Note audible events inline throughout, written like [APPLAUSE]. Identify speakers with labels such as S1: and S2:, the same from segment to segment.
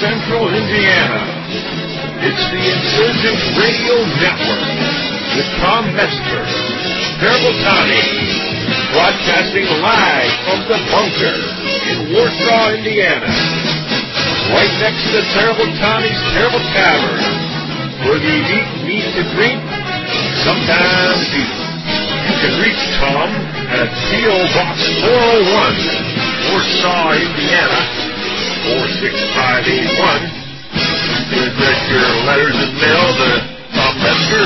S1: Central Indiana. It's the Insurgent Radio Network with Tom Metzger, Terrible Tommy, broadcasting live from the bunker in Warsaw, Indiana. Right next to Terrible Tommy's Terrible Tavern, where the elite meet to drink, sometimes eat. You can reach Tom at P.O. Box 401, Warsaw, Indiana, 46581. You can address your letters and mail to Tom Metzger,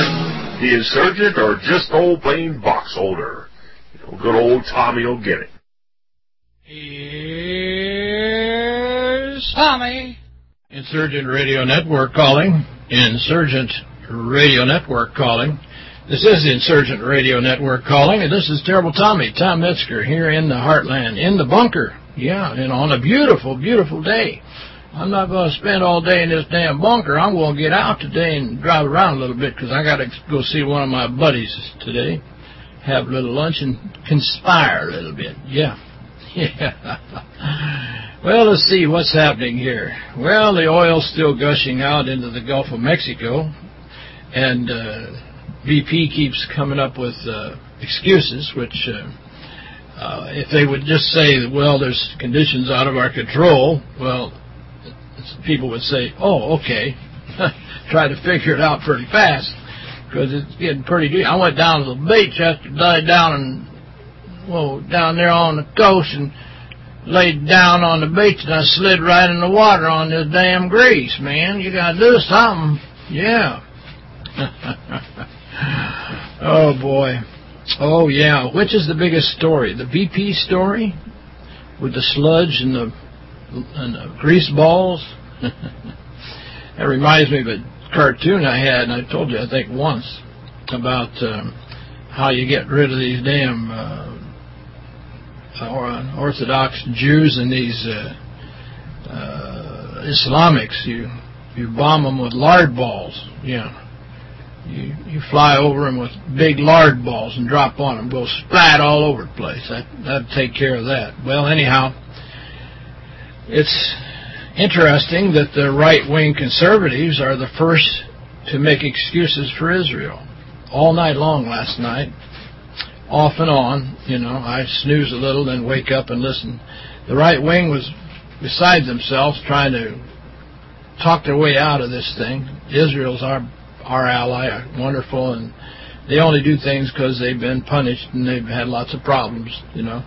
S1: the insurgent, or just old plain box holder. You know, good old Tommy will get it.
S2: Here's Tommy. Insurgent Radio Network calling. Insurgent Radio Network calling. This is the Insurgent Radio Network calling, and this is Terrible Tommy, Tom Metzger, here in the heartland, in the bunker. Yeah, and on a beautiful, beautiful day. I'm not going to spend all day in this damn bunker. I'm going to get out today and drive around a little bit because I got to go see one of my buddies today, have a little lunch and conspire a little bit. Yeah. [LAUGHS] Yeah. Well, let's see what's happening here. Well, the oil's still gushing out into the Gulf of Mexico, and uh, BP keeps coming up with uh, excuses, which uh, uh, if they would just say, well, there's conditions out of our control, well, people would say, oh, okay, [LAUGHS] try to figure it out pretty fast, because it's getting pretty deep. I went down to the beach yesterday, down and, well, down there on the coast, and laid down on the beach and I slid right in the water on this damn grease, man. You gotta do something. Yeah. [LAUGHS] oh, boy. Oh, yeah. Which is the biggest story? The BP story? With the sludge and the, and the grease balls? [LAUGHS] that reminds me of a cartoon I had, and I told you, I think, once, about um, how you get rid of these damn... Uh, Orthodox Jews and these uh, uh, Islamics. You you bomb them with lard balls. Yeah. You you fly over them with big lard balls and drop on them. Go splat all over the place. That that'd take care of that. Well, anyhow, it's interesting that the right-wing conservatives are the first to make excuses for Israel. All night long last night, off and on. You know, I snooze a little, then wake up and listen. The right wing was beside themselves trying to talk their way out of this thing. Israel's our our ally, are wonderful, and they only do things because they've been punished and they've had lots of problems, you know.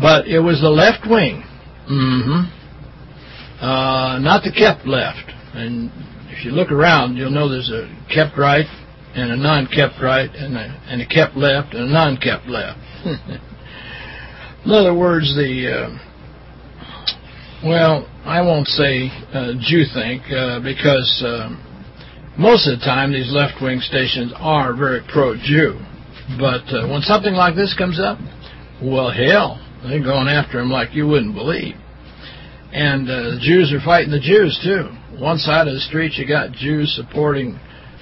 S2: But it was the left wing, mm-hmm, uh, not the kept left. And if you look around, you'll know there's a kept right and a non-kept right, and a, and a kept left, and a non-kept left. [LAUGHS] In other words, the, uh, well, I won't say uh, Jew think, uh, because uh, most of the time these left-wing stations are very pro-Jew. But uh, when something like this comes up, well, hell, they're going after him like you wouldn't believe. And uh, the Jews are fighting the Jews, too. One side of the street, you got Jews supporting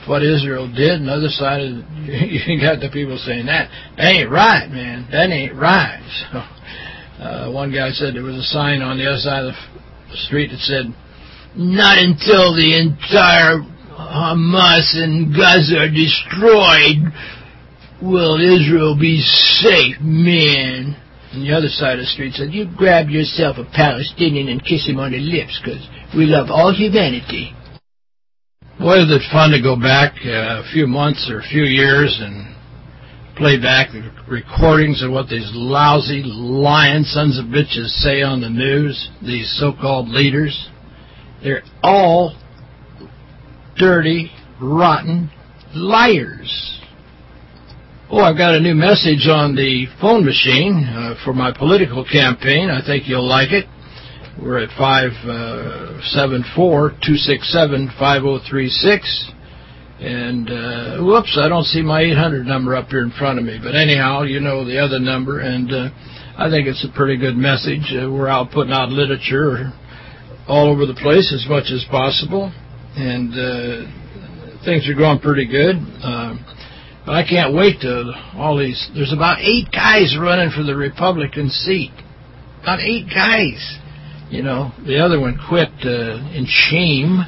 S2: what Israel did, and the other side of [LAUGHS] you got the people saying that that ain't right, man. That ain't right. [LAUGHS] So, uh, one guy said there was a sign on the other side of the street that said, "Not until the entire Hamas and Gaza are destroyed will Israel be safe, man." And the other side of the street said, "You grab yourself a Palestinian and kiss him on the lips, because we love all humanity." Boy, is it fun to go back uh, a few months or a few years and play back the recordings of what these lousy, lying sons of bitches say on the news, these so-called leaders. They're all dirty, rotten liars. Oh, I've got a new message on the phone machine uh, for my political campaign. I think you'll like it. We're at 574-267-5036. And, uh, whoops, I don't see my 800 number up here in front of me. But anyhow, you know the other number. And uh, I think it's a pretty good message. Uh, we're out putting out literature all over the place as much as possible. And uh, things are going pretty good. Uh, but I can't wait to all these... There's about eight guys running for the Republican seat. About eight guys. You know, the other one quit uh, in shame.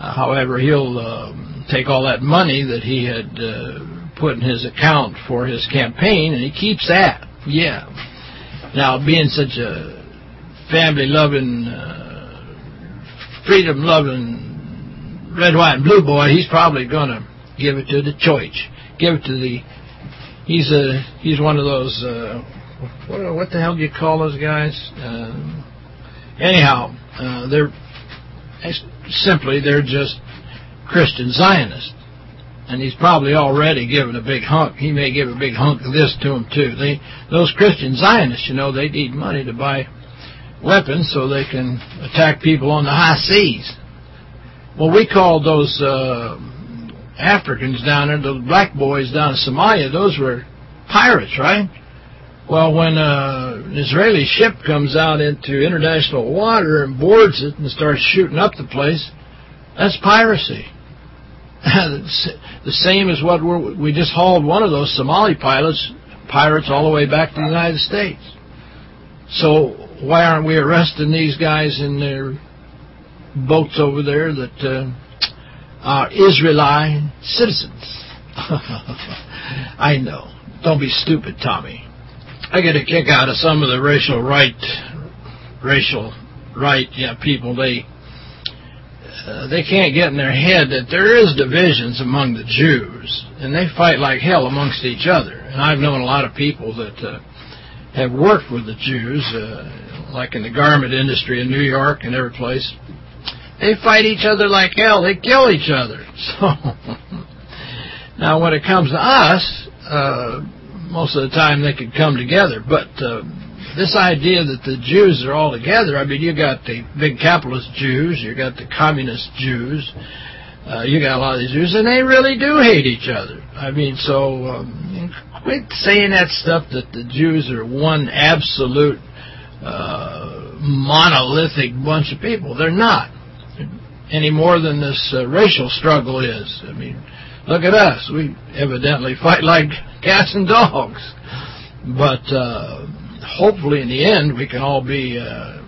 S2: Uh, however, he'll uh, take all that money that he had uh, put in his account for his campaign, and he keeps that. Yeah. Now, being such a family-loving, uh, freedom-loving, red, white, and blue boy, he's probably going to give it to the church. Give it to the... He's a he's one of those... Uh, what, what the hell do you call those guys? Uh, anyhow, uh, they're simply they're just Christian Zionists. And he's probably already given a big hunk. He may give a big hunk of this to them, too. They, those Christian Zionists, you know, they need money to buy weapons so they can attack people on the high seas. Well, we called those uh, Africans down there, the black boys down in Somalia, those were pirates, right? Well, when uh, an Israeli ship comes out into international water and boards it and starts shooting up the place, that's piracy. [LAUGHS] the same as what we're, we just hauled one of those Somali pilots, pirates all the way back to the United States. So why aren't we arresting these guys in their boats over there that uh, are Israeli citizens? [LAUGHS] I know. Don't be stupid, Tommy. I get a kick out of some of the racial right, racial right yeah, people. They uh, they can't get in their head that there is divisions among the Jews, and they fight like hell amongst each other. And I've known a lot of people that uh, have worked with the Jews, uh, like in the garment industry in New York and every place. They fight each other like hell. They kill each other. [LAUGHS] So now, when it comes to us, uh, most of the time they could come together. But uh, this idea that the Jews are all together, I mean, you got the big capitalist Jews, you got the communist Jews, uh, you got a lot of these Jews, and they really do hate each other. I mean, so um, quit saying that stuff that the Jews are one absolute uh, monolithic bunch of people. They're not any more than this uh, racial struggle is. I mean, look at us. We evidently fight like [LAUGHS] cats and dogs. But uh, hopefully in the end we can all be uh,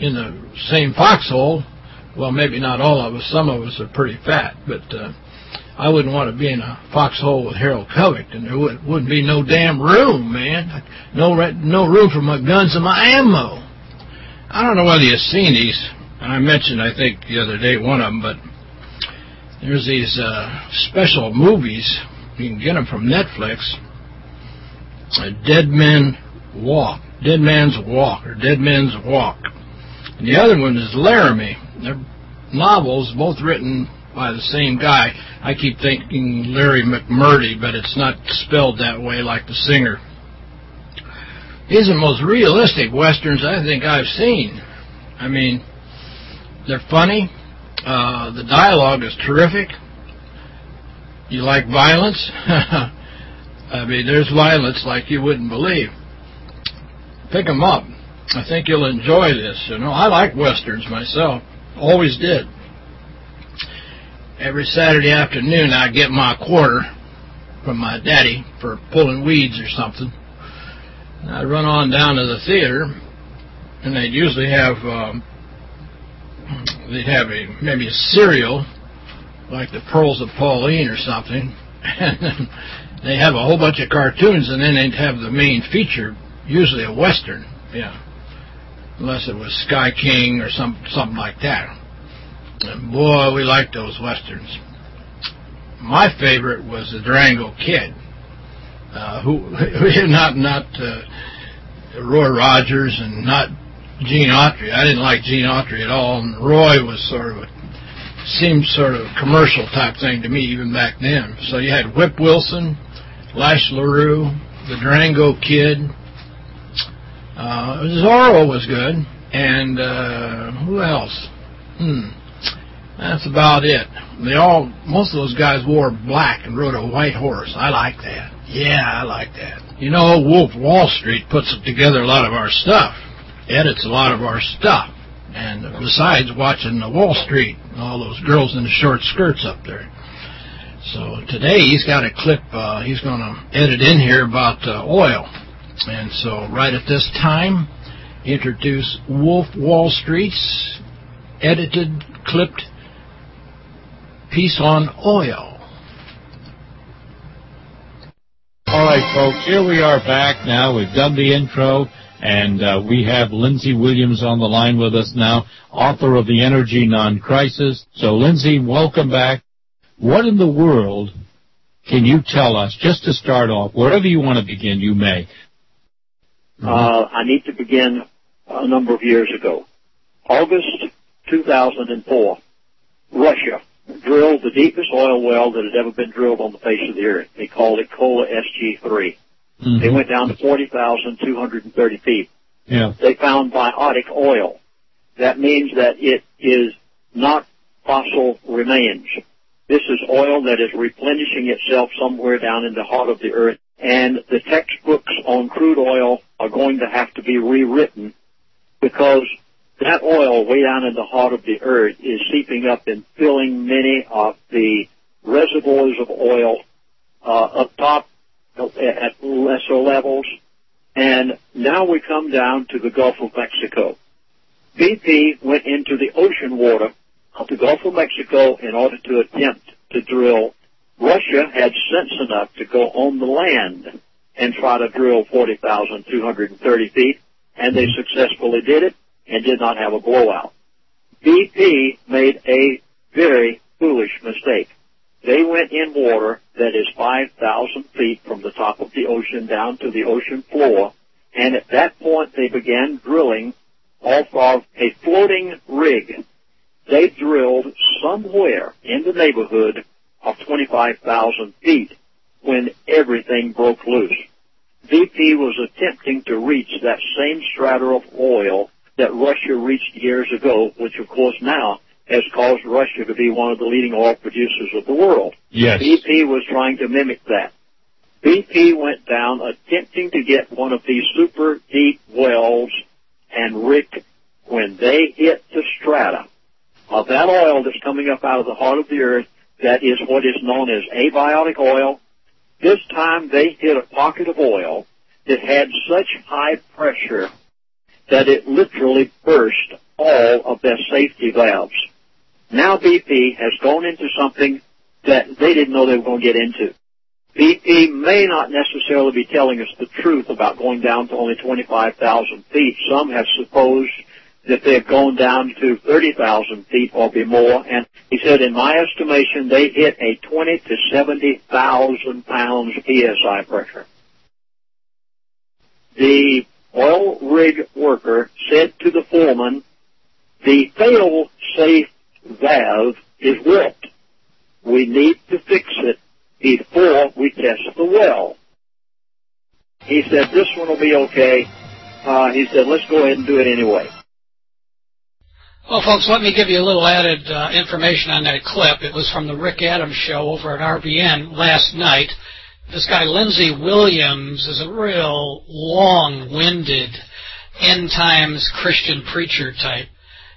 S2: in the same foxhole. Well, maybe not all of us. Some of us are pretty fat, but uh, I wouldn't want to be in a foxhole with Harold Covington. There would, wouldn't be no damn room, man. No no room for my guns and my ammo. I don't know whether you've seen these. I mentioned, I think, the other day one of them, but there's these uh, special movies. You can get them from Netflix. A Dead Men Walk, Dead Man's Walk, or Dead Men's Walk. And the other one is Laramie. They're novels, both written by the same guy. I keep thinking Larry McMurtry, but it's not spelled that way like the singer. These are the most realistic westerns I think I've seen. I mean, they're funny. Uh, the dialogue is terrific. You like violence? [LAUGHS] I mean, there's violence like you wouldn't believe pick them up. I think you'll enjoy this. You know, I like westerns myself. Always did. Every Saturday afternoon, I get my quarter from my daddy for pulling weeds or something. I'd run on down to the theater, and they'd usually have um, they'd have a maybe a serial like the Perils of Pauline or something, [LAUGHS] and they have a whole bunch of cartoons, and then they'd have the main feature usually a Western, yeah. Unless it was Sky King or some something like that. And boy, we liked those Westerns. My favorite was the Durango Kid. Uh, who [LAUGHS] not not uh, Roy Rogers and not Gene Autry. I didn't like Gene Autry at all. And Roy was sort of a seemed sort of commercial type thing to me even back then. So you had Whip Wilson, Lash LaRue, the Durango Kid, uh, Zorro was good. And uh, who else? Hmm. That's about it. They all, most of those guys wore black and rode a white horse. I like that. Yeah, I like that. You know, Wolf Wall Street puts together a lot of our stuff, edits a lot of our stuff. And besides watching the Wall Street, all those girls in the short skirts up there. So today he's got a clip uh, he's going to edit in here about uh, oil. And so right at this time, introduce Wolf Wall Street's edited, clipped piece on oil.
S3: All right, folks, here we are back now. We've done the intro, and uh, we have Lindsey Williams on the line with us now, author of The Energy Non-Crisis. So, Lindsey, welcome back. What in the world can you tell us, just to start off, wherever you want to begin, you may.
S4: Uh, I need to begin a number of years ago. August 2004, Russia drilled the deepest oil well that had ever been drilled on the face of the earth. They called it Kola SG3. Mm-hmm. They went down to 40,230 feet.
S3: Yeah.
S4: They found biotic oil. That means that it is not fossil remains. This is oil that is replenishing itself somewhere down in the heart of the earth. And the textbooks on crude oil are going to have to be rewritten because that oil way down in the heart of the earth is seeping up and filling many of the reservoirs of oil uh, up top at lesser levels. And now we come down to the Gulf of Mexico. BP went into the ocean water of the Gulf of Mexico in order to attempt to drill. Russia had sense enough to go on the land and try to drill 40,230 feet, and they successfully did it and did not have a blowout. BP made a very foolish mistake. They went in water that is 5,000 feet from the top of the ocean down to the ocean floor, and at that point they began drilling off of a floating rig they drilled somewhere in the neighborhood of 25,000 feet when everything broke loose. BP was attempting to reach that same strata of oil that Russia reached years ago, which of course now has caused Russia to be one of the leading oil producers of the world.
S3: Yes.
S4: BP was trying to mimic that. BP went down attempting to get one of these super deep wells, and Rick, when they hit the strata, of that oil that's coming up out of the heart of the earth that is what is known as abiotic oil. This time they hit a pocket of oil that had such high pressure that it literally burst all of their safety valves. Now BP has gone into something that they didn't know they were going to get into. BP may not necessarily be telling us the truth about going down to only 25,000 feet. Some have supposed that they've gone down to 30,000 feet or be more. And he said, in my estimation, they hit a 20 to 70,000 pounds PSI pressure. The oil rig worker said to the foreman, the fail-safe valve is warped. We need to fix it before we test the well. He said, this one will be okay. Uh, he said, let's go ahead and do it anyway.
S5: Well, folks, let me give you a little added uh, information on that clip. It was from the Rick Adams show over at RBN last night. This guy, Lindsey Williams, is a real long-winded, end-times Christian preacher type.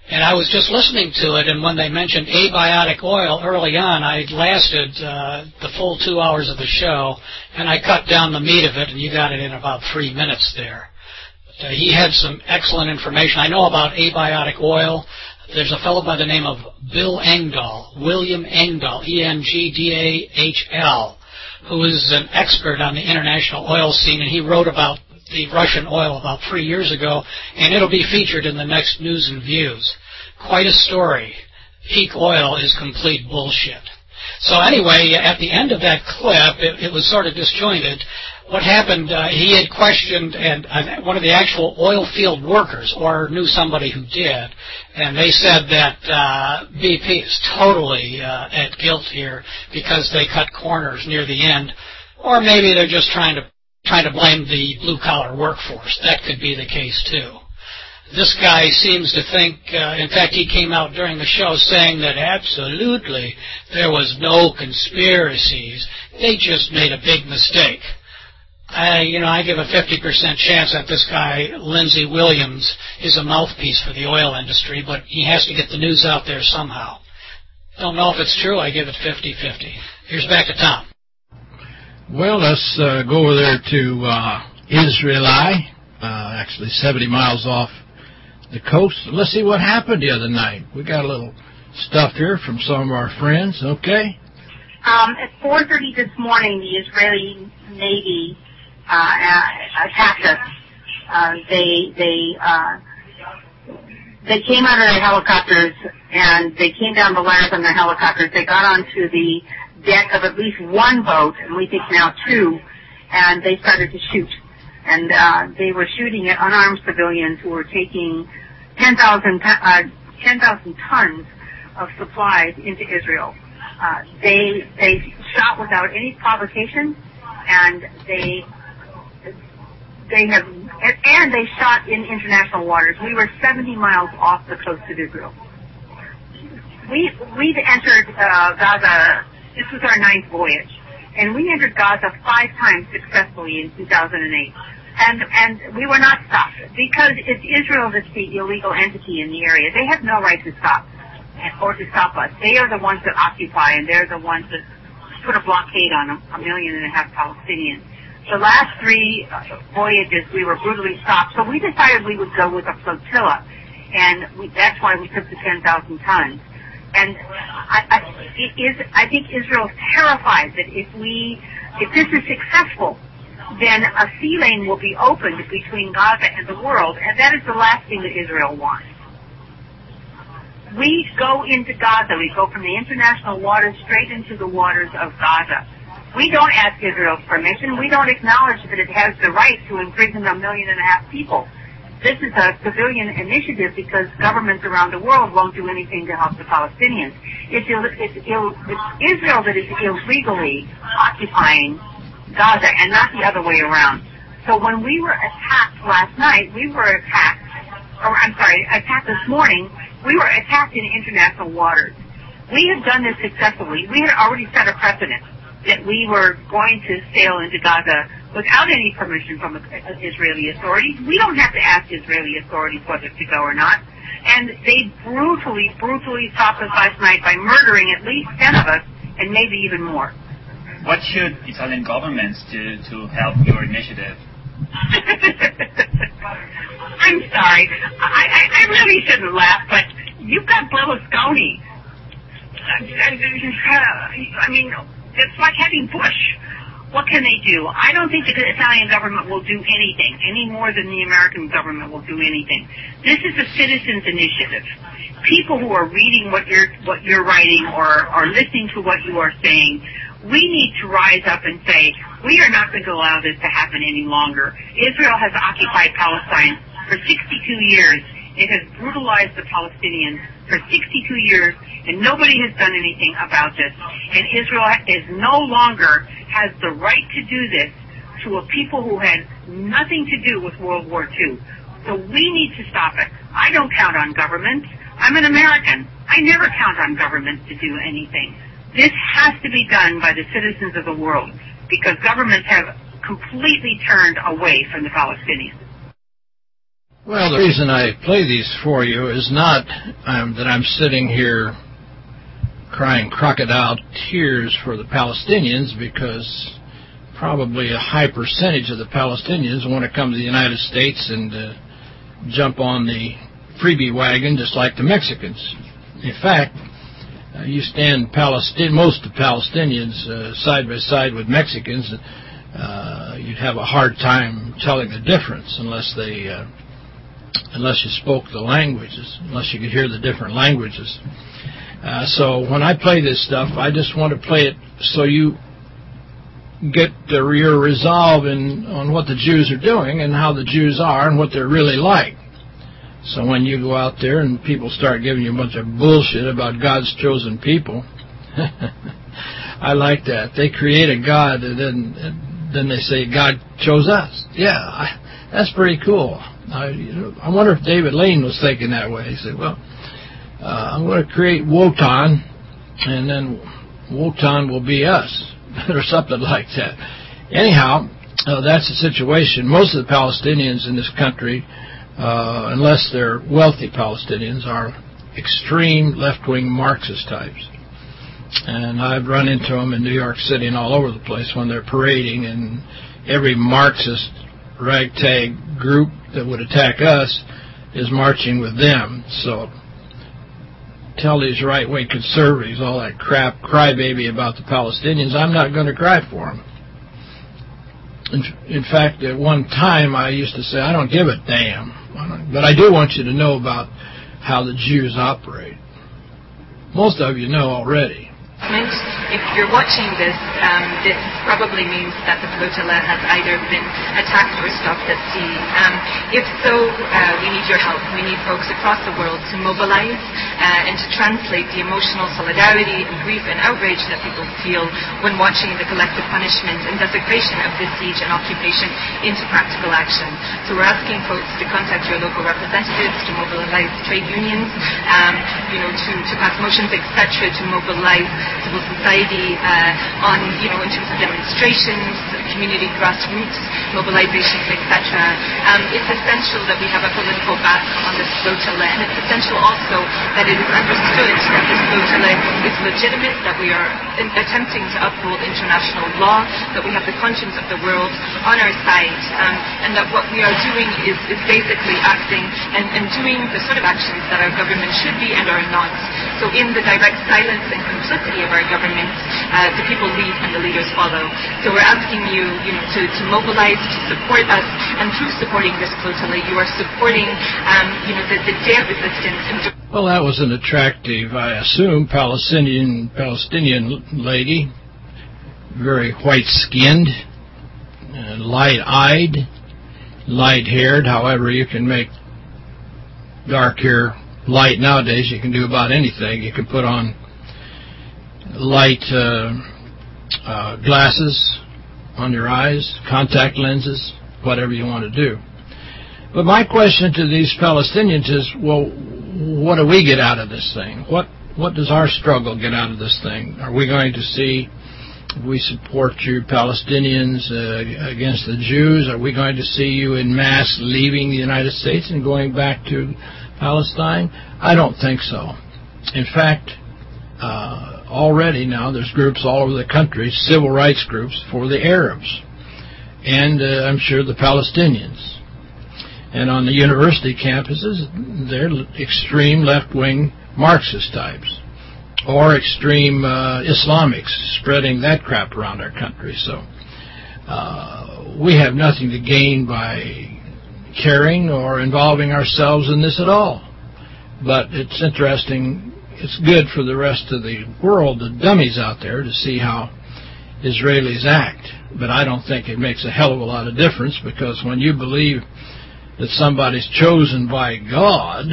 S5: And I was just listening to it, and when they mentioned abiotic oil early on, I lasted uh, the full two hours of the show, and I cut down the meat of it, and you got it in about three minutes there. Uh, he had some excellent information. I know about abiotic oil. There's a fellow by the name of Bill Engdahl, William Engdahl, E-N-G-D-A-H-L, who is an expert on the international oil scene, and he wrote about the Russian oil about three years ago, and it'll be featured in the next News and Views. Quite a story. Peak oil is complete bullshit. So anyway, at the end of that clip, it, it was sort of disjointed what happened, uh, he had questioned and uh, one of the actual oil field workers, or knew somebody who did, and they said that uh, BP is totally uh, at guilt here because they cut corners near the end, or maybe they're just trying to trying to blame the blue collar workforce. That could be the case too. This guy seems to think, uh, in fact, he came out during the show saying that absolutely there was no conspiracies. They just made a big mistake. I, you know, I give a 50% chance that this guy, Lindsey Williams, is a mouthpiece for the oil industry, but he has to get the news out there somehow. Don't know if it's true. I give it 50-50. Here's back to Tom.
S2: Well, let's uh, go over there to uh, Israeli uh, actually 70 miles off the coast. Let's see what happened the other night. We got a little stuff here from some of our friends. Okay.
S6: Um, at 4:30 this morning, the Israeli Navy uh, attacked us. Uh, they they uh, they came out of their helicopters and they came down the ladder from their helicopters. They got onto the deck of at least one boat, and we think now two, and they started to shoot. And uh, they were shooting at unarmed civilians who were taking 10,000 uh, 10, tons of supplies into Israel. Uh, they they shot without any provocation, and they they have and they shot in international waters. We were 70 miles off the coast of Israel. We we've entered uh, Gaza. This was our ninth voyage, and we entered Gaza five times successfully in 2008 and and we were not stopped because it's Israel that's the illegal entity in the area. They have no right to stop or to stop us. They are the ones that occupy, and they're the ones that put a blockade on a, a million and a half Palestinians. The last three uh, voyages, we were brutally stopped, so we decided we would go with a flotilla, and we, that's why we took the 10,000 tons. And I, I, is, I think Israel's terrified that if we, if this is successful, then a sea lane will be opened between Gaza and the world, and that is the last thing that Israel wants. We go into Gaza, we go from the international waters straight into the waters of Gaza. We don't ask Israel's permission. We don't acknowledge that it has the right to imprison a million and a half people. This is a civilian initiative because governments around the world won't do anything to help the Palestinians. It's, Ill, it's, Ill, it's Israel that is illegally occupying Gaza and not the other way around. So when we were attacked last night, we were attacked, or I'm sorry, attacked this morning, we were attacked in international waters. We had done this successfully. We had already set a precedent that we were going to sail into Gaza without any permission from the Israeli authorities. We don't have to ask Israeli authorities whether to go or not. And they brutally, brutally stopped us last night by murdering at least 10 of us and maybe even more
S7: what should Italian governments do to help your initiative? [LAUGHS]
S6: I'm sorry. I, I, I really shouldn't laugh, but you've got Berlusconi. Uh, I mean, it's like having Bush. What can they do? I don't think the Italian government will do anything any more than the American government will do anything. This is a citizens' initiative. People who are reading what you're what you're writing or are listening to what you are saying we need to rise up and say, we are not going to allow this to happen any longer. Israel has occupied Palestine for 62 years. It has brutalized the Palestinians for 62 years, and nobody has done anything about this. And Israel is no longer has the right to do this to a people who had nothing to do with World War II. So we need to stop it. I don't count on governments. I'm an American. I never count on governments to do anything. This has to be done by the citizens of the world because governments have completely turned away from the Palestinians.
S2: Well, the reason I play these for you is not um, that I'm sitting here crying crocodile tears for the Palestinians because probably a high percentage of the Palestinians want to come to the United States and uh, jump on the freebie wagon just like the Mexicans. In fact, uh, you stand Palestine, most of Palestinians uh, side by side with Mexicans, uh, you'd have a hard time telling the difference unless they, uh, unless you spoke the languages, unless you could hear the different languages. Uh, so when I play this stuff, I just want to play it so you get the, your resolve in on what the Jews are doing and how the Jews are and what they're really like. So when you go out there and people start giving you a bunch of bullshit about God's chosen people, [LAUGHS] I like that. They create a God and then and then they say God chose us. Yeah, I, that's pretty cool. I, I wonder if David Lane was thinking that way. He said, well, uh, I'm going to create Wotan, and then Wotan will be us, [LAUGHS] or something like that. Anyhow, uh, that's the situation. Most of the Palestinians in this country uh, unless they're wealthy Palestinians, are extreme left-wing Marxist types. And I've run into them in New York City and all over the place when they're parading, and every Marxist ragtag group that would attack us is marching with them. So tell these right-wing conservatives all that crap, crybaby about the Palestinians, I'm not going to cry for them. In, in fact, at one time I used to say, I don't give a damn. But I do want you to know about how the Jews operate. Most of you know already.
S8: If you're watching this, um, this probably means that the flotilla has either been attacked or stopped at sea. Um, if so, uh, we need your help. We need folks across the world to mobilize uh, and to translate the emotional solidarity and grief and outrage that people feel when watching the collective punishment and desecration of this siege and occupation into practical action. So we're asking folks to contact your local representatives, to mobilize trade unions, um, you know, to, to pass motions, etc., to mobilize civil society uh, on, you know, in terms of demonstrations, community grassroots mobilizations, etc. Um, it's essential that we have a political back on this flotilla, and it's essential also that it is understood that this flotilla is legitimate, that we are attempting to uphold international law, that we have the conscience of the world on our side, um, and that what we are doing is, is basically acting and, and doing the sort of actions that our government should be and are not. So in the direct silence and complicity of our government, uh, the people lead and the leaders follow. So we're asking you, you know, to, to mobilize to support us, and through supporting this flotilla, you are supporting, um, you know, the, the dare resistance.
S2: Well, that was an attractive, I assume, Palestinian Palestinian lady, very white-skinned, uh, light-eyed, light-haired. However, you can make dark hair light nowadays. You can do about anything. You can put on light uh, uh, glasses on your eyes, contact lenses, whatever you want to do. But my question to these Palestinians is, well, what do we get out of this thing? What what does our struggle get out of this thing? Are we going to see we support you Palestinians uh, against the Jews? Are we going to see you in mass leaving the United States and going back to Palestine? I don't think so. In fact, uh, already now there's groups all over the country, civil rights groups for the Arabs, and uh, I'm sure the Palestinians. And on the university campuses, they're extreme left-wing Marxist types or extreme uh, Islamics spreading that crap around our country. So uh, we have nothing to gain by caring or involving ourselves in this at all. But it's interesting it's good for the rest of the world, the dummies out there, to see how Israelis act. But I don't think it makes a hell of a lot of difference because when you believe that somebody's chosen by God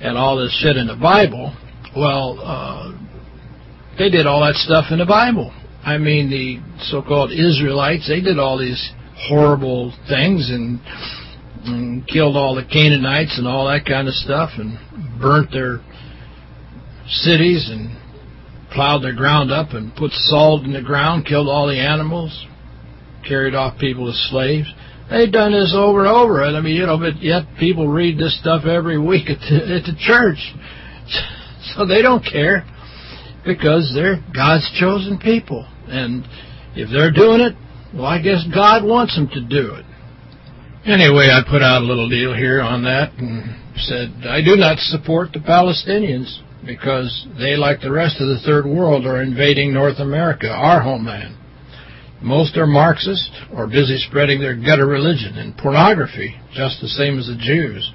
S2: and all this shit in the Bible, well, uh, they did all that stuff in the Bible. I mean, the so-called Israelites, they did all these horrible things and, and killed all the Canaanites and all that kind of stuff and burnt their cities and plowed their ground up and put salt in the ground, killed all the animals, carried off people as slaves. They've done this over and over. And I mean, you know, but yet people read this stuff every week at the, at the church. [LAUGHS] So they don't care because they're God's chosen people. And if they're doing it, well, I guess God wants them to do it. Anyway, I put out a little deal here on that and said, I do not support the Palestinians because they, like the rest of the third world, are invading North America, our homeland. Most are Marxist or busy spreading their gutter religion and pornography, just the same as the Jews.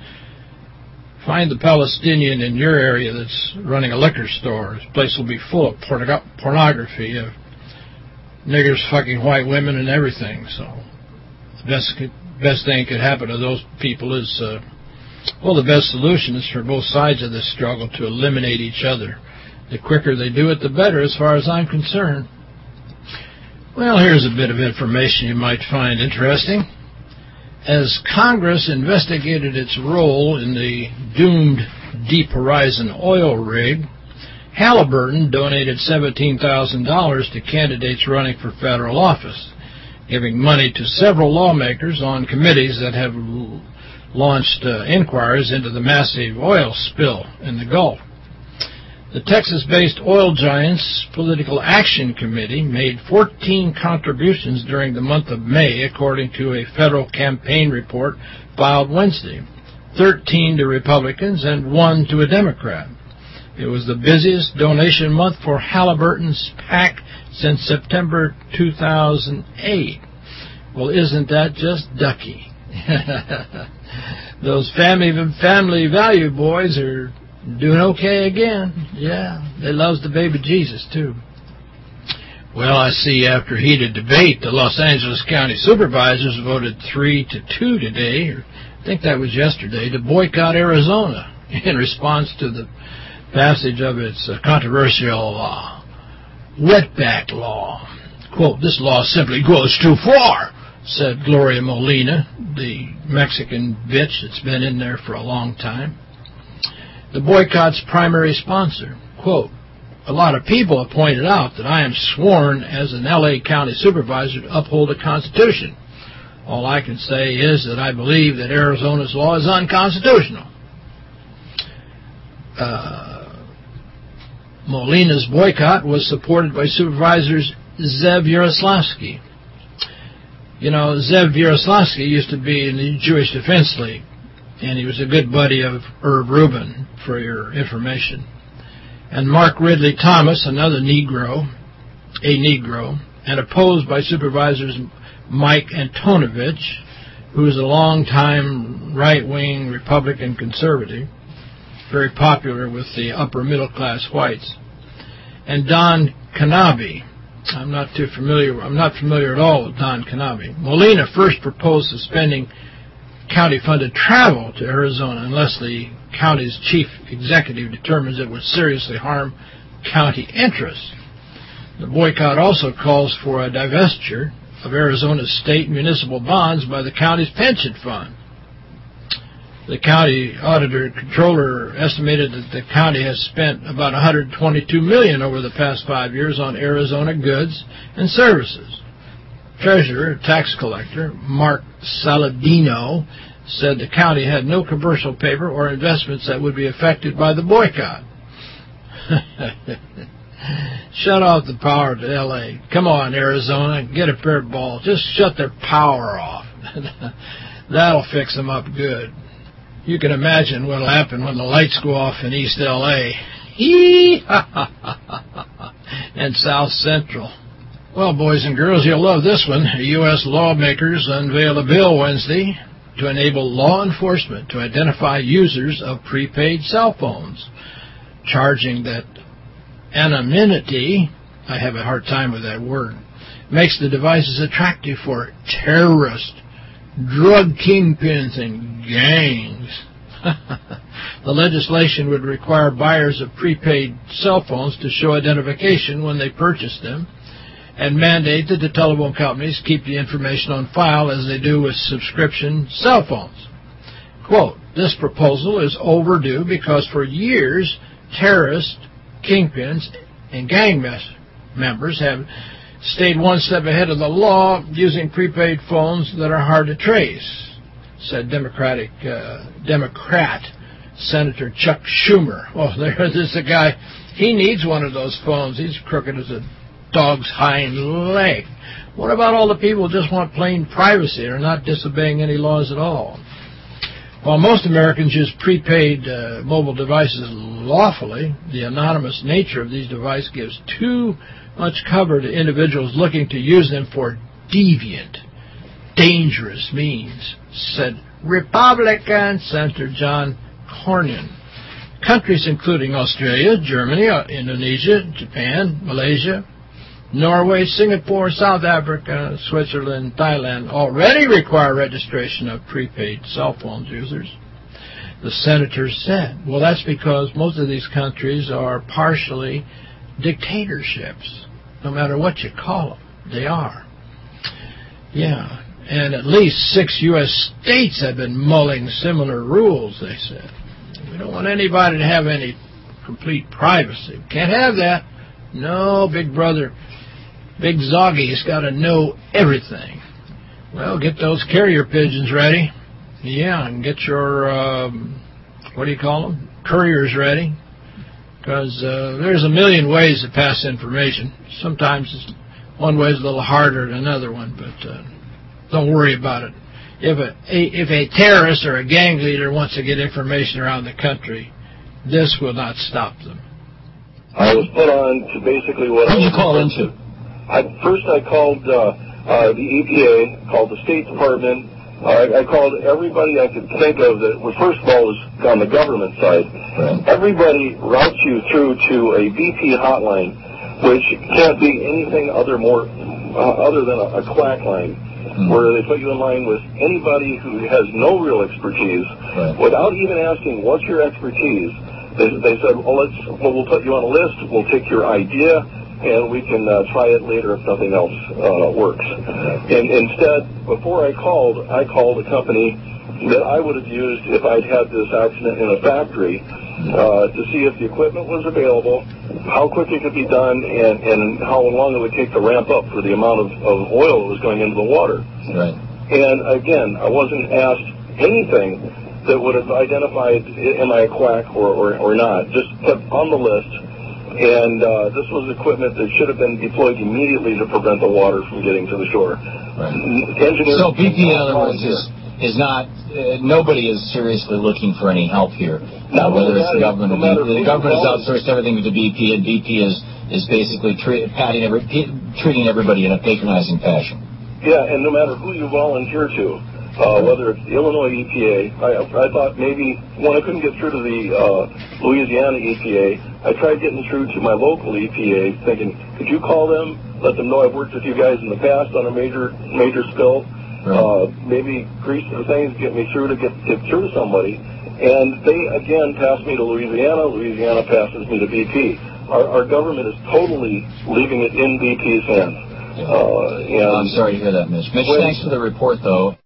S2: Find the Palestinian in your area that's running a liquor store. This place will be full of pornography, of niggers fucking white women and everything. So the best best thing could happen to those people is uh, well, the best solution is for both sides of this struggle to eliminate each other. The quicker they do it, the better, as far as I'm concerned. Well, here's a bit of information you might find interesting. As Congress investigated its role in the doomed Deep Horizon oil rig, Halliburton donated $17,000 to candidates running for federal office, giving money to several lawmakers on committees that have launched uh, inquiries into the massive oil spill in the Gulf. The Texas-based oil giants political action committee made 14 contributions during the month of May, according to a federal campaign report filed Wednesday, 13 to Republicans and one to a Democrat. It was the busiest donation month for Halliburton's PAC since September 2008. Well, isn't that just ducky? [LAUGHS] Those family family value boys are doing okay again. Yeah, they loves the baby Jesus, too. Well, I see after heated debate, the Los Angeles County Supervisors voted 3 to 2 today, or I think that was yesterday, to boycott Arizona [LAUGHS] in response to the passage of its uh, controversial uh, wetback law. Quote, this law simply goes too far, said Gloria Molina, the Mexican bitch that's been in there for a long time. The boycott's primary sponsor, quote, a lot of people have pointed out that I am sworn as an L.A. County Supervisor to uphold the Constitution. All I can say is that I believe that Arizona's law is unconstitutional. Uh, Molina's boycott was supported by Supervisors Zev Yaroslavsky. You know, Zev Yaroslavsky used to be in the Jewish Defense League, and he was a good buddy of Irv Rubin, for your information. And Mark Ridley Thomas, another Negro, a Negro, and opposed by Supervisors Mike Antonovich, who is a long-time right-wing Republican conservative, very popular with the upper middle-class whites, and Don Knabe. I'm not too familiar. I'm not familiar at all with Don Knabe. Molina first proposed suspending county-funded travel to Arizona unless the county's chief executive determines it would seriously harm county interests. The boycott also calls for a divestiture of Arizona's state municipal bonds by the county's pension fund. The county auditor and controller estimated that the county has spent about 122 million over the past five years on Arizona goods and services. Treasurer, tax collector, Mark Saladino, said the county had no commercial paper or investments that would be affected by the boycott. [LAUGHS] shut off the power to L.A. Come on, Arizona, get a pair of balls. Just shut their power off. [LAUGHS] That'll fix them up good. You can imagine what'll happen when the lights go off in East L.A. [LAUGHS] and South Central. Well, boys and girls, you'll love this one. U.S. lawmakers unveil a bill Wednesday to enable law enforcement to identify users of prepaid cell phones, charging that anonymity, I have a hard time with that word, makes the devices attractive for terrorists, drug kingpins, and gangs. [LAUGHS] the legislation would require buyers of prepaid cell phones to show identification when they purchase them and mandate that the telephone companies keep the information on file as they do with subscription cell phones. Quote, this proposal is overdue because for years terrorists, kingpins, and gang members have stayed one step ahead of the law using prepaid phones that are hard to trace, said Democratic uh, Democrat Senator Chuck Schumer. Oh, [LAUGHS] there's a guy. He needs one of those phones. He's crooked as a dog's hind leg. What about all the people who just want plain privacy and are not disobeying any laws at all? While most Americans use prepaid uh, mobile devices lawfully, the anonymous nature of these devices gives too much cover to individuals looking to use them for deviant, dangerous means, said Republican Senator John Cornyn. Countries including Australia, Germany, uh, Indonesia, Japan, Malaysia, Norway, Singapore, South Africa, Switzerland, Thailand already require registration of prepaid cell phone users. The senator said, well, that's because most of these countries are partially dictatorships, no matter what you call them. They are. Yeah, and at least six U.S. states have been mulling similar rules, they said. We don't want anybody to have any complete privacy. Can't have that. No, big brother Big Zoggy's got to know everything. Well, get those carrier pigeons ready. Yeah, and get your, um, what do you call them? Couriers ready. Because uh, there's a million ways to pass information. Sometimes one way is a little harder than another one, but uh, don't worry about it. If a, a if a terrorist or a gang leader wants to get information around the country, this will not stop them.
S9: I was put on to basically what
S10: Who
S9: I
S10: did you call into?
S9: I, first, I called uh, uh, the EPA, called the State Department. I, I called everybody I could think of that was, first of all, was on the government side. Everybody routes you through to a BP hotline, which can't be anything other more uh, other than a, a quack line, where they put you in line with anybody who has no real expertise, without even asking what's your expertise. They, they said, well, let's, well, we'll put you on a list. We'll take your idea, and we can uh, try it later if nothing else uh, works. And instead, before I called, I called a company that I would have used if I'd had this accident in a factory uh, to see if the equipment was available, how quick it could be done, and, and how long it would take to ramp up for the amount of, of oil that was going into the water.
S10: Right.
S9: And again, I wasn't asked anything that would have identified am I a quack or, or, or not. Just put on the list. And uh, this was equipment that should have been deployed immediately to prevent the water from getting to the shore. Engineers
S10: So BP, in other words, is is not. Uh, nobody is seriously looking for any help here. Uh, whether it's the government,
S9: no
S10: or
S9: matter
S10: BP, the government has outsourced everything to BP, and BP is is basically tre- patting every, treating everybody in a patronizing fashion.
S9: Yeah, and no matter who you volunteer to, uh, whether it's the Illinois EPA, I, I thought maybe when I couldn't get through to the uh, Louisiana EPA, I tried getting through to my local EPA, thinking, could you call them, let them know I've worked with you guys in the past on a major major spill, uh, maybe grease some things, get me through to get, get through to somebody. And they again passed me to Louisiana. Louisiana passes me to BP. Our, our government is totally leaving it in BP's hands. Uh, and
S10: I'm sorry to hear that, Mitch. Mitch,
S9: When-
S10: thanks for the report, though.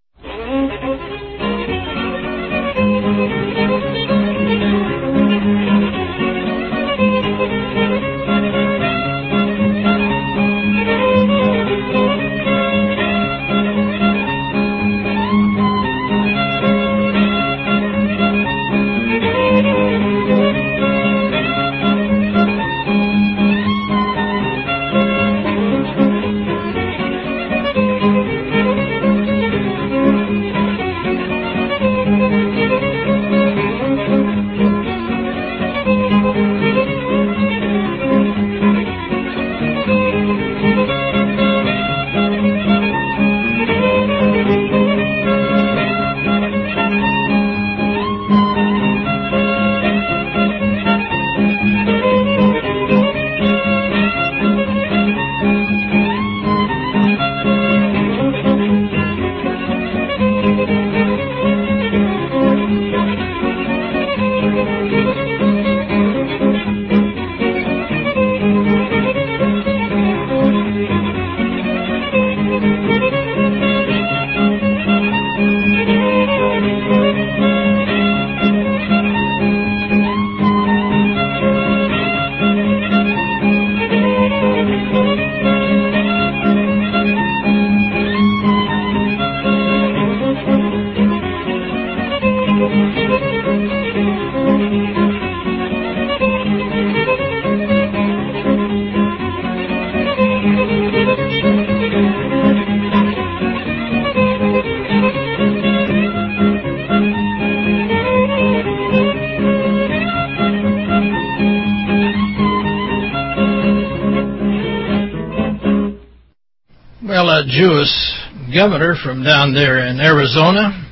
S2: Jewish governor from down there in Arizona,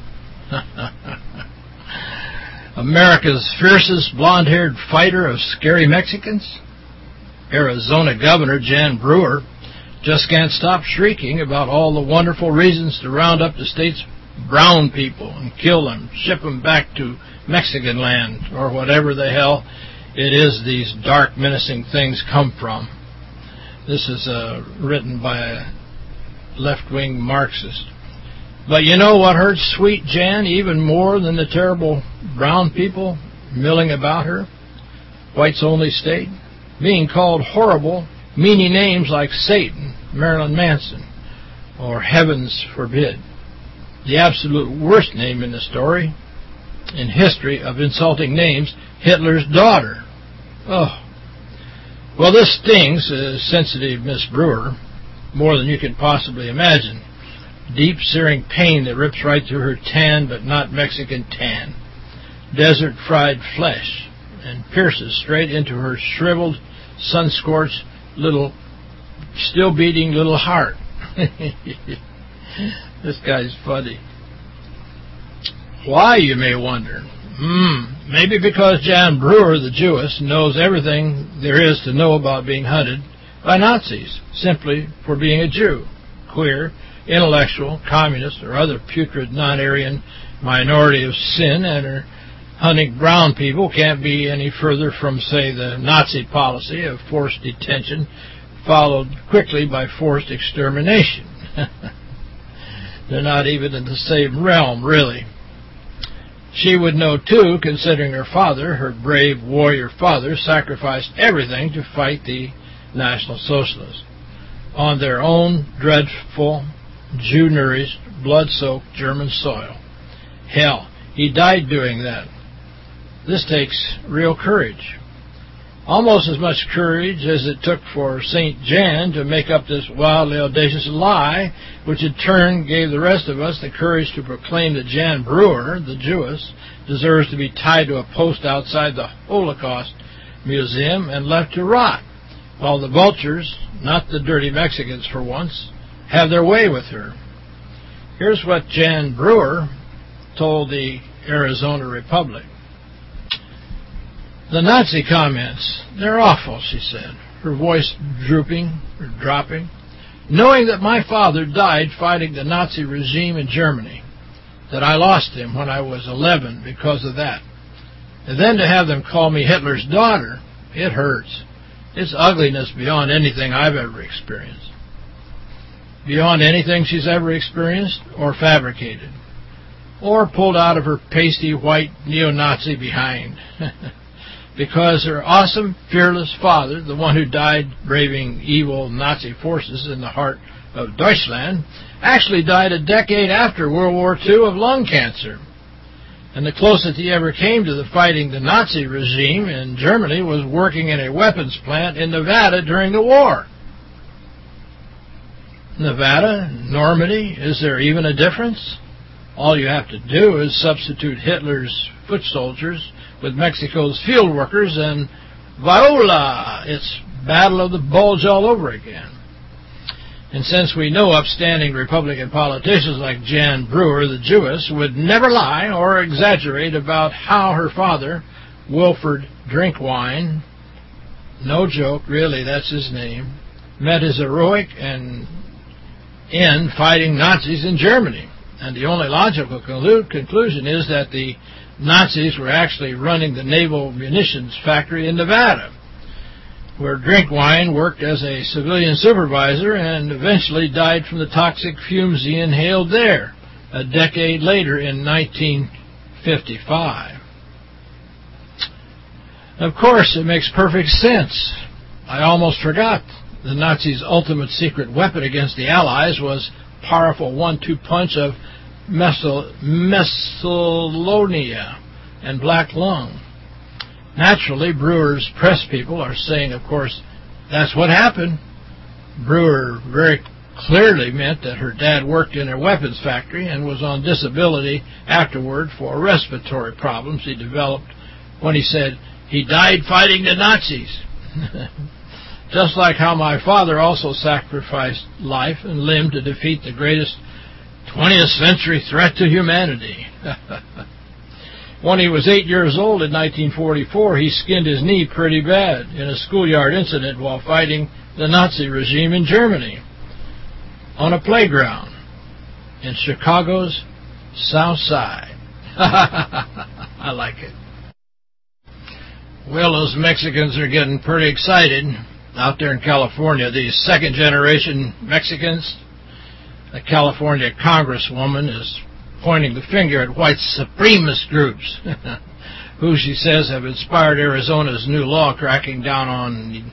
S2: [LAUGHS] America's fiercest blonde-haired fighter of scary Mexicans, Arizona Governor Jan Brewer, just can't stop shrieking about all the wonderful reasons to round up the state's brown people and kill them, ship them back to Mexican land or whatever the hell it is these dark, menacing things come from. This is uh, written by left-wing Marxist. But you know what hurts sweet Jan even more than the terrible brown people milling about her? Whites only state. Being called horrible, meaning names like Satan, Marilyn Manson, or heavens forbid. The absolute worst name in the story, in history of insulting names, Hitler's daughter. Oh. Well, this stings uh, sensitive Miss Brewer more than you can possibly imagine. Deep, searing pain that rips right through her tan but not Mexican tan. Desert fried flesh and pierces straight into her shriveled, sun-scorched little, still beating little heart. [LAUGHS] this guy's funny. Why, you may wonder? Hmm, maybe because Jan Brewer, the Jewess, knows everything there is to know about being hunted by Nazis, simply for being a Jew, queer, intellectual, communist, or other putrid non-Aryan minority of sin, and her hunting brown people can't be any further from, say, the Nazi policy of forced detention, followed quickly by forced extermination. [LAUGHS] They're not even in the same realm, really. She would know, too, considering her father, her brave warrior father, sacrificed everything to fight the National Socialists on their own dreadful, Jew-nourished, blood-soaked German soil. Hell, he died doing that. This takes real courage. Almost as much courage as it took for St. Jan to make up this wildly audacious lie, which in turn gave the rest of us the courage to proclaim that Jan Brewer, the Jewess, deserves to be tied to a post outside the Holocaust Museum and left to rot, while the vultures, not the dirty Mexicans for once, have their way with her. Here's what Jan Brewer told the Arizona Republic. The Nazi comments, they're awful, she said, her voice drooping or dropping. Knowing that my father died fighting the Nazi regime in Germany, that I lost him when I was 11 because of that. And then to have them call me Hitler's daughter, it hurts. It's ugliness beyond anything I've ever experienced. Beyond anything she's ever experienced or fabricated. Or pulled out of her pasty white neo-Nazi behind. [LAUGHS] because her awesome, fearless father, the one who died braving evil Nazi forces in the heart of Deutschland, actually died a decade after World War II of lung cancer. And the closest he ever came to the fighting the Nazi regime in Germany was working in a weapons plant in Nevada during the war. Nevada, Normandy, is there even a difference? All you have to do is substitute Hitler's foot soldiers with Mexico's field workers, and viola, it's Battle of the Bulge all over again. And since we know upstanding Republican politicians like Jan Brewer, the Jewess, would never lie or exaggerate about how her father, Wilford Drinkwine, no joke, really, that's his name, met his heroic and end fighting Nazis in Germany. And the only logical conclusion is that the Nazis were actually running the naval munitions factory in Nevada, where Drinkwine worked as a civilian supervisor and eventually died from the toxic fumes he inhaled there a decade later in 1955. Of course, it makes perfect sense. I almost forgot. The Nazis' ultimate secret weapon against the Allies was powerful one-two punch of mesothelioma and black lung. Naturally, Brewer's press people are saying, of course, that's what happened. Brewer very clearly meant that her dad worked in a weapons factory and was on disability afterward for respiratory problems he developed when he said he died fighting the Nazis. [LAUGHS] Just like how my father also sacrificed life and limb to defeat the greatest 20th century threat to humanity. [LAUGHS] when he was eight years old in 1944, he skinned his knee pretty bad in a schoolyard incident while fighting the Nazi regime in Germany on a playground in Chicago's South Side. [LAUGHS] I like it. Well, those Mexicans are getting pretty excited out there in California. These second-generation Mexicans, a California congresswoman is pointing the finger at white supremacist groups [LAUGHS] who she says have inspired Arizona's new law cracking down on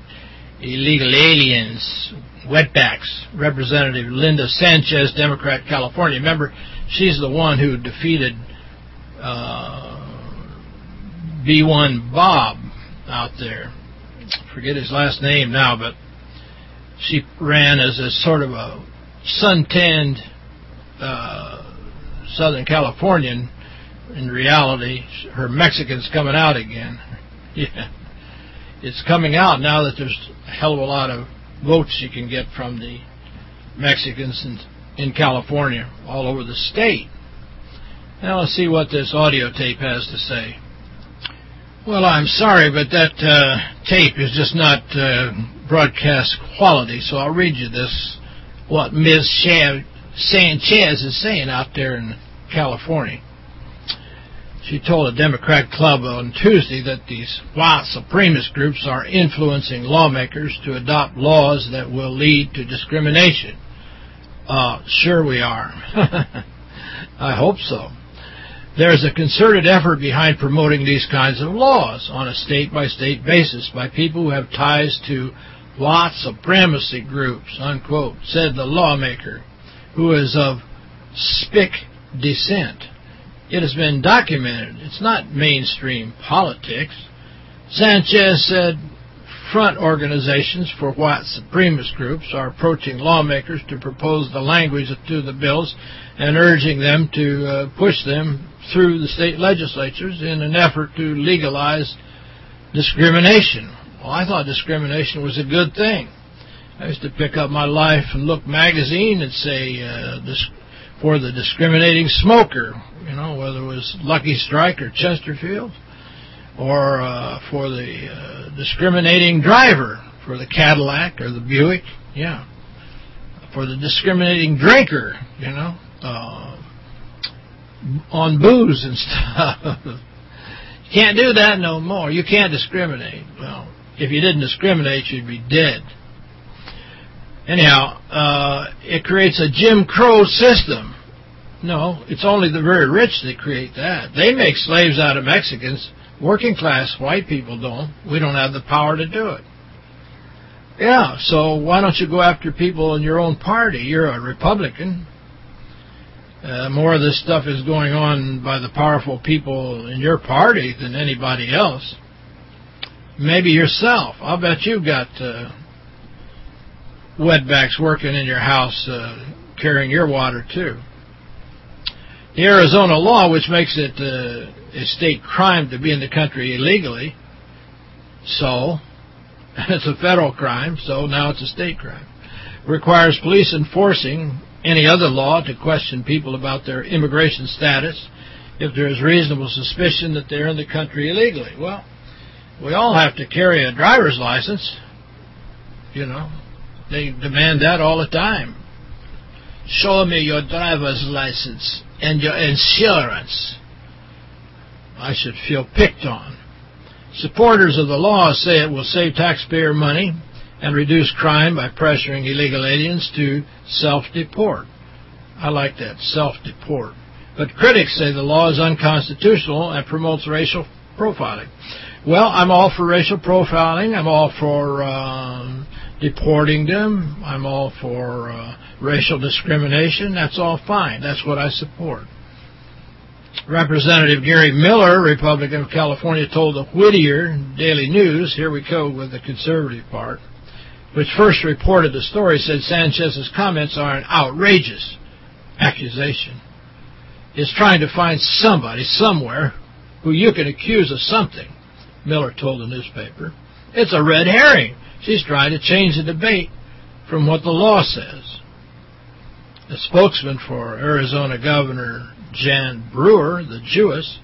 S2: illegal aliens, wetbacks. Representative Linda Sanchez, Democrat, California. Remember, she's the one who defeated uh, B1 Bob out there forget his last name now, but she ran as a sort of a suntanned uh, Southern Californian. In reality, her Mexican's coming out again. [LAUGHS] Yeah, it's coming out now that there's a hell of a lot of votes you can get from the Mexicans in, in California all over the state. Now let's see what this audio tape has to say. Well, I'm sorry, but that uh, tape is just not uh, broadcast quality, so I'll read you this, what Ms. Sanchez is saying out there in California. She told a Democrat club on Tuesday that these white supremacist groups are influencing lawmakers to adopt laws that will lead to discrimination. Uh, sure we are. [LAUGHS] I hope so. There's a concerted effort behind promoting these kinds of laws on a state-by-state -state basis by people who have ties to white supremacy groups, unquote, said the lawmaker, who is of Spic descent. It has been documented. It's not mainstream politics. Sanchez said front organizations for white supremacist groups are approaching lawmakers to propose the language to the bills and urging them to uh, push them through the state legislatures in an effort to legalize discrimination. Well, I thought discrimination was a good thing. I used to pick up my Life and Look magazine and say, uh, for the discriminating smoker, you know, whether it was Lucky Strike or Chesterfield, or uh, for the uh, discriminating driver, for the Cadillac or the Buick, yeah, for the discriminating drinker, you know, uh, on booze and [LAUGHS] stuff. you can't do that no more. You can't discriminate. Well, if you didn't discriminate, you'd be dead. Anyhow, uh, it creates a Jim Crow system. No, it's only the very rich that create that. They make slaves out of Mexicans. Working class white people don't. We don't have the power to do it. Yeah, so why don't you go after people in your own party? You're a Republican. Uh, more of this stuff is going on by the powerful people in your party than anybody else. Maybe yourself. I'll bet you've got uh, wetbacks working in your house uh, carrying your water, too. The Arizona law, which makes it uh, a state crime to be in the country illegally, so [LAUGHS] it's a federal crime, so now it's a state crime, requires police enforcing any other law to question people about their immigration status if there is reasonable suspicion that they're in the country illegally. Well, we all have to carry a driver's license, you know. They demand that all the time. Show me your driver's license and your insurance. I should feel picked on. Supporters of the law say it will save taxpayer money and reduce crime by pressuring illegal aliens to self-deport. I like that, self-deport. But critics say the law is unconstitutional and promotes racial profiling. Well, I'm all for racial profiling. I'm all for uh, deporting them. I'm all for uh, racial discrimination. That's all fine. That's what I support. Representative Gary Miller, Republican of California, told the Whittier Daily News, here we go with the conservative part, which first reported the story, said Sanchez's comments are an outrageous accusation. Is trying to find somebody somewhere who you can accuse of something, Miller told the newspaper. It's a red herring. She's trying to change the debate from what the law says. The spokesman for Arizona Governor Jan Brewer, the Jewess,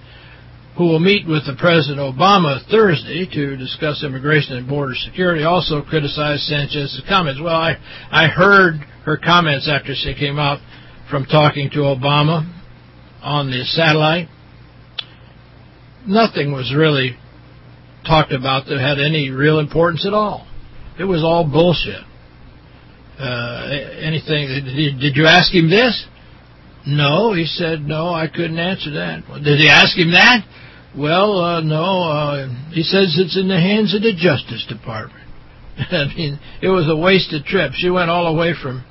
S2: who will meet with the President Obama Thursday to discuss immigration and border security, also criticized Sanchez's comments. Well, I, I heard her comments after she came out from talking to Obama on the satellite. Nothing was really talked about that had any real importance at all. It was all bullshit. Uh, anything, did you ask him this? No, he said, no, I couldn't answer that. Did he ask him that? Well, uh, no, uh, he says it's in the hands of the Justice Department. [LAUGHS] I mean, it was a wasted trip. She went all the way from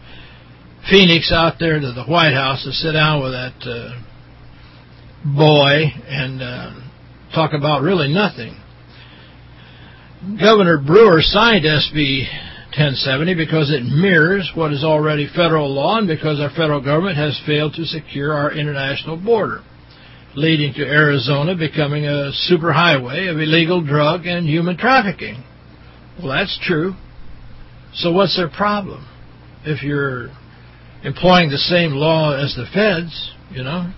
S2: Phoenix out there to the White House to sit down with that uh, boy and uh, talk about really nothing. Governor Brewer signed SB 1070 because it mirrors what is already federal law and because our federal government has failed to secure our international border, leading to Arizona becoming a superhighway of illegal drug and human trafficking. Well, that's true. So what's their problem? If you're employing the same law as the feds, you know.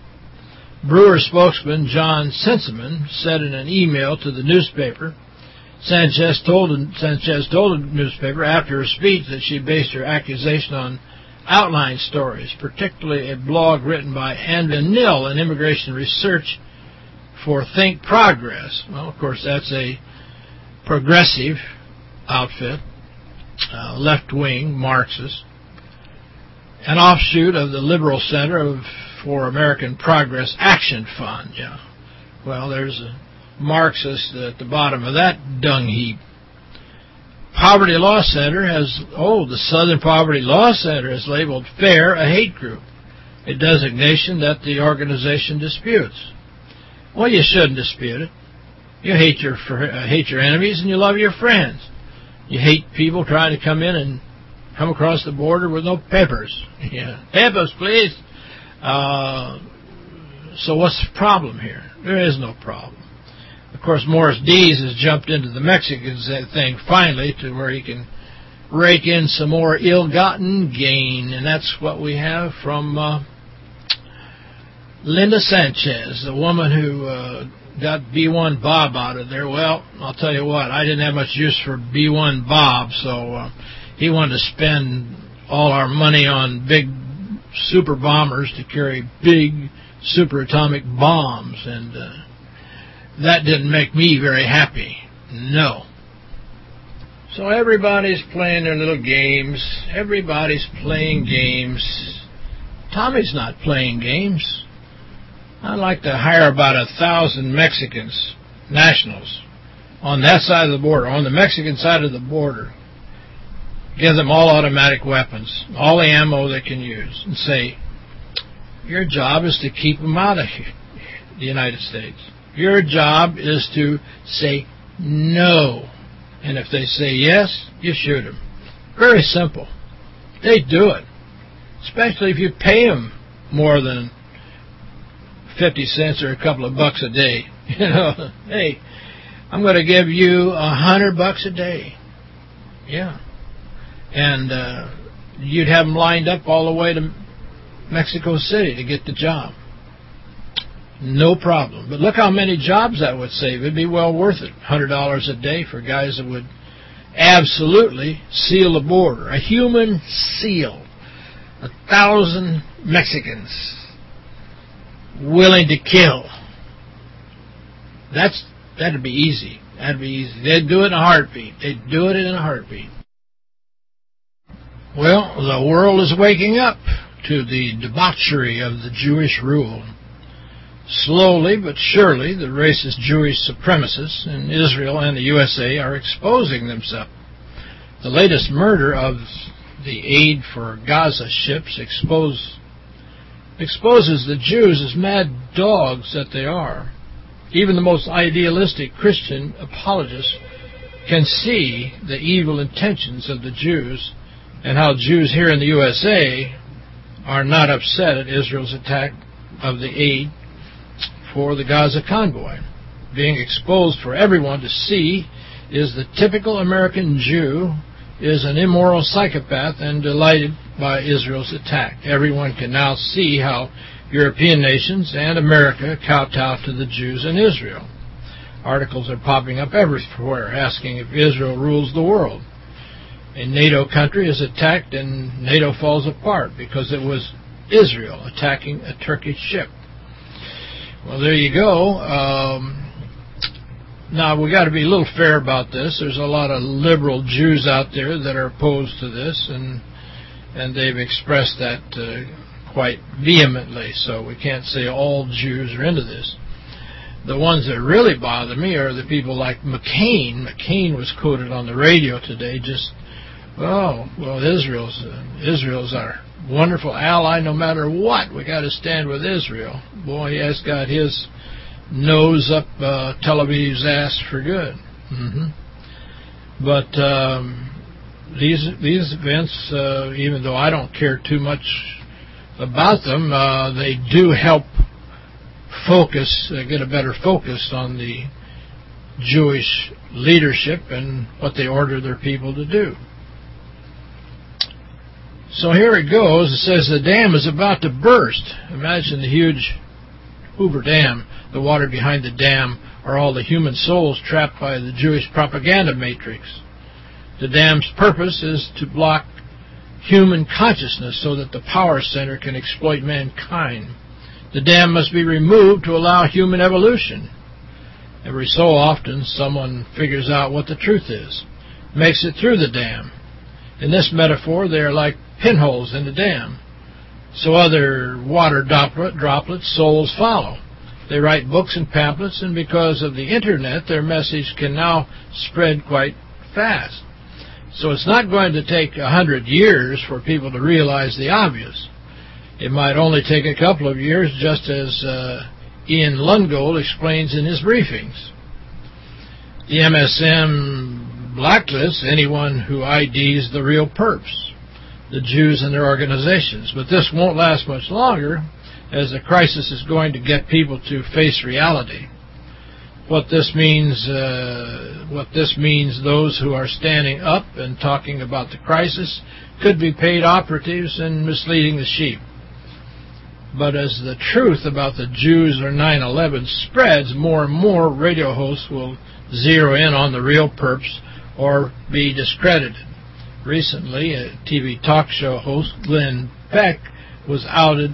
S2: Brewer spokesman John Senseman said in an email to the newspaper, Sanchez told, Sanchez told the newspaper after her speech that she based her accusation on outline stories, particularly a blog written by Ann Nill, an immigration research for Think Progress. Well, of course, that's a progressive outfit, uh, left-wing Marxist, an offshoot of the Liberal Center of, for American Progress Action Fund. Yeah. Well, there's a Marxist at the bottom of that dung heap. Poverty Law Center has, oh, the Southern Poverty Law Center has labeled FAIR a hate group, a designation that the organization disputes. Well, you shouldn't dispute it. You hate your uh, hate your enemies and you love your friends. You hate people trying to come in and come across the border with no papers. [LAUGHS] Yeah, papers, please. Uh, so what's the problem here? There is no problem. Of course, Morris Dees has jumped into the Mexican thing finally to where he can rake in some more ill-gotten gain, and that's what we have from uh, Linda Sanchez, the woman who uh, got B1 Bob out of there. Well, I'll tell you what, I didn't have much use for B1 Bob, so uh, he wanted to spend all our money on big super bombers to carry big superatomic bombs, and uh, that didn't make me very happy. No. So everybody's playing their little games. Everybody's playing games. Tommy's not playing games. I'd like to hire about a thousand Mexicans, nationals, on that side of the border, on the Mexican side of the border. Give them all automatic weapons, all the ammo they can use, and say, your job is to keep them out of the United States. Your job is to say no. And if they say yes, you shoot them. Very simple. They do it. Especially if you pay them more than 50 cents or a couple of bucks a day. [LAUGHS] You know, hey, I'm going to give you a hundred bucks a day. Yeah. And uh, you'd have them lined up all the way to Mexico City to get the job. No problem. But look how many jobs that would save. It'd be well worth it. $100 a day for guys that would absolutely seal the border. A human seal. A thousand Mexicans willing to kill. That's That'd be easy. That'd be easy. They'd do it in a heartbeat. They'd do it in a heartbeat. Well, the world is waking up to the debauchery of the Jewish rule. Slowly but surely, the racist Jewish supremacists in Israel and the USA are exposing themselves. The latest murder of the Aid for Gaza ships expose, exposes the Jews as mad dogs that they are. Even the most idealistic Christian apologists can see the evil intentions of the Jews and how Jews here in the USA are not upset at Israel's attack of the aid for the Gaza convoy. Being exposed for everyone to see is the typical American Jew is an immoral psychopath and delighted by Israel's attack. Everyone can now see how European nations and America kowtow to the Jews in Israel. Articles are popping up everywhere asking if Israel rules the world. A NATO country is attacked and NATO falls apart because it was Israel attacking a Turkish ship. Well, there you go. Um, now, we got to be a little fair about this. There's a lot of liberal Jews out there that are opposed to this, and and they've expressed that uh, quite vehemently, so we can't say all Jews are into this. The ones that really bother me are the people like McCain. McCain was quoted on the radio today just, oh, well, Israel's uh, Israel's our wonderful ally no matter what. We got to stand with Israel. Boy, he has got his nose up uh, Tel Aviv's ass for good. Mm -hmm. But um, these these events, uh, even though I don't care too much about them, uh, they do help focus, uh, get a better focus on the Jewish leadership and what they order their people to do. So here it goes. It says the dam is about to burst. Imagine the huge Hoover Dam. The water behind the dam are all the human souls trapped by the Jewish propaganda matrix. The dam's purpose is to block human consciousness so that the power center can exploit mankind. The dam must be removed to allow human evolution. Every so often, someone figures out what the truth is, makes it through the dam. In this metaphor, they are like pinholes in the dam. So other water droplet, droplets, souls follow. They write books and pamphlets, and because of the Internet, their message can now spread quite fast. So it's not going to take a hundred years for people to realize the obvious. It might only take a couple of years, just as uh, Ian Lungold explains in his briefings. The MSM blacklists anyone who IDs the real perps the Jews and their organizations. But this won't last much longer, as the crisis is going to get people to face reality. What this means, uh, what this means, those who are standing up and talking about the crisis could be paid operatives and misleading the sheep. But as the truth about the Jews or 9-11 spreads, more and more radio hosts will zero in on the real perps or be discredited. Recently, a TV talk show host, Glenn Beck, was outed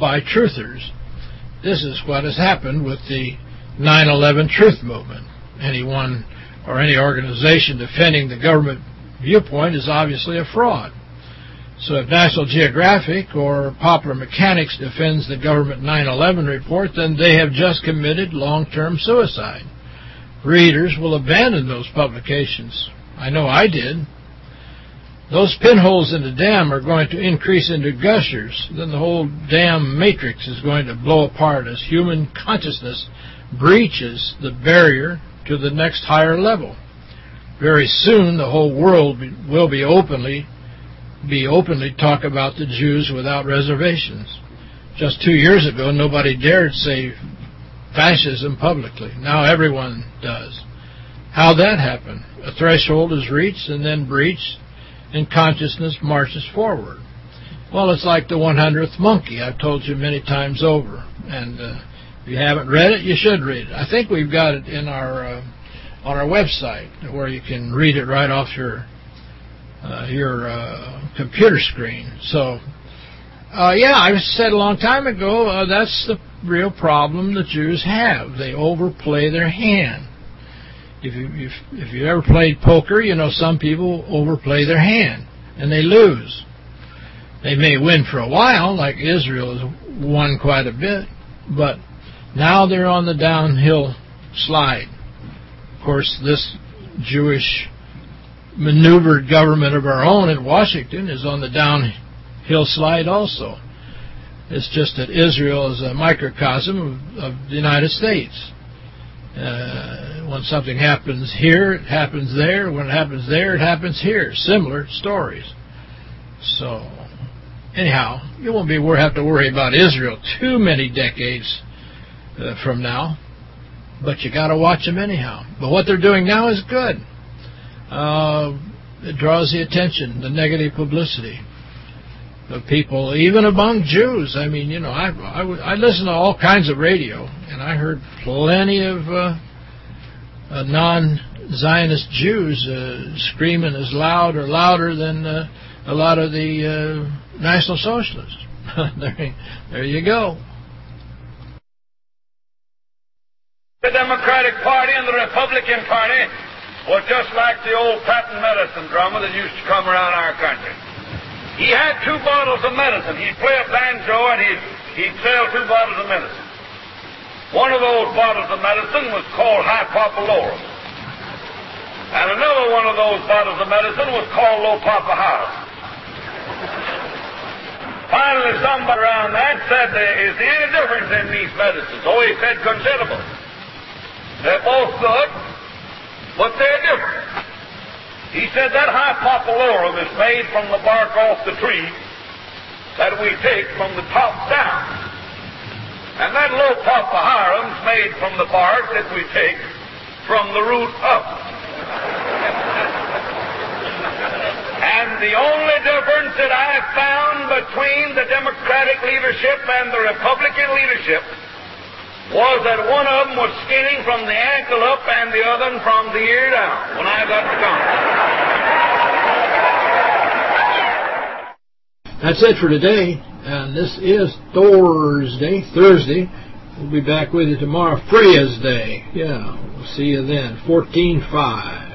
S2: by truthers. This is what has happened with the 9-11 truth movement. Anyone or any organization defending the government viewpoint is obviously a fraud. So if National Geographic or Popular Mechanics defends the government 9-11 report, then they have just committed long-term suicide. Readers will abandon those publications. I know I did. Those pinholes in the dam are going to increase into gushers. Then the whole dam matrix is going to blow apart as human consciousness breaches the barrier to the next higher level. Very soon the whole world will be openly be openly talk about the Jews without reservations. Just two years ago, nobody dared say fascism publicly. Now everyone does. How that happened? A threshold is reached and then breached and consciousness marches forward. Well, it's like the 100th monkey. I've told you many times over. And uh, if you haven't read it, you should read it. I think we've got it in our uh, on our website where you can read it right off your uh, your uh, computer screen. So, uh, yeah, I said a long time ago, uh, that's the real problem the Jews have. They overplay their hand. If you if if you ever played poker, you know some people overplay their hand and they lose. They may win for a while, like Israel has won quite a bit, but now they're on the downhill slide. Of course, this Jewish maneuvered government of our own in Washington is on the downhill slide also. It's just that Israel is a microcosm of, of the United States. Uh, when something happens here, it happens there. When it happens there, it happens here. Similar stories. So, anyhow, you won't be have to worry about Israel too many decades uh, from now. But you got to watch them anyhow. But what they're doing now is good. Uh, it draws the attention, the negative publicity of people, even among Jews. I mean, you know, I, I, I listen to all kinds of radio, and I heard plenty of uh, uh, non-Zionist Jews uh, screaming as loud or louder than uh, a lot of the uh, National Socialists. [LAUGHS] there, there you go.
S11: The Democratic Party and the Republican Party were just like the old patent medicine drama that used to come around our country. He had two bottles of medicine. He'd play a banjo and he'd, he'd sell two bottles of medicine. One of those bottles of medicine was called hypopolorum. And another one of those bottles of medicine was called Lopapahara. Finally, somebody around that said, is there any difference in these medicines? Oh, he said, considerable. They're both good, but they're different. He said that hypopolorum is made from the bark off the tree that we take from the top down. And that low is made from the bark that we take from the root up. [LAUGHS] and the only difference that I found between the Democratic leadership and the Republican leadership was that one of them was skinning from the ankle up and the other from the ear down when I got to Congress.
S2: That's it for today. And this is Thursday. Thursday. We'll be back with you tomorrow. Freya's Day. Yeah. We'll see you then. 14-5.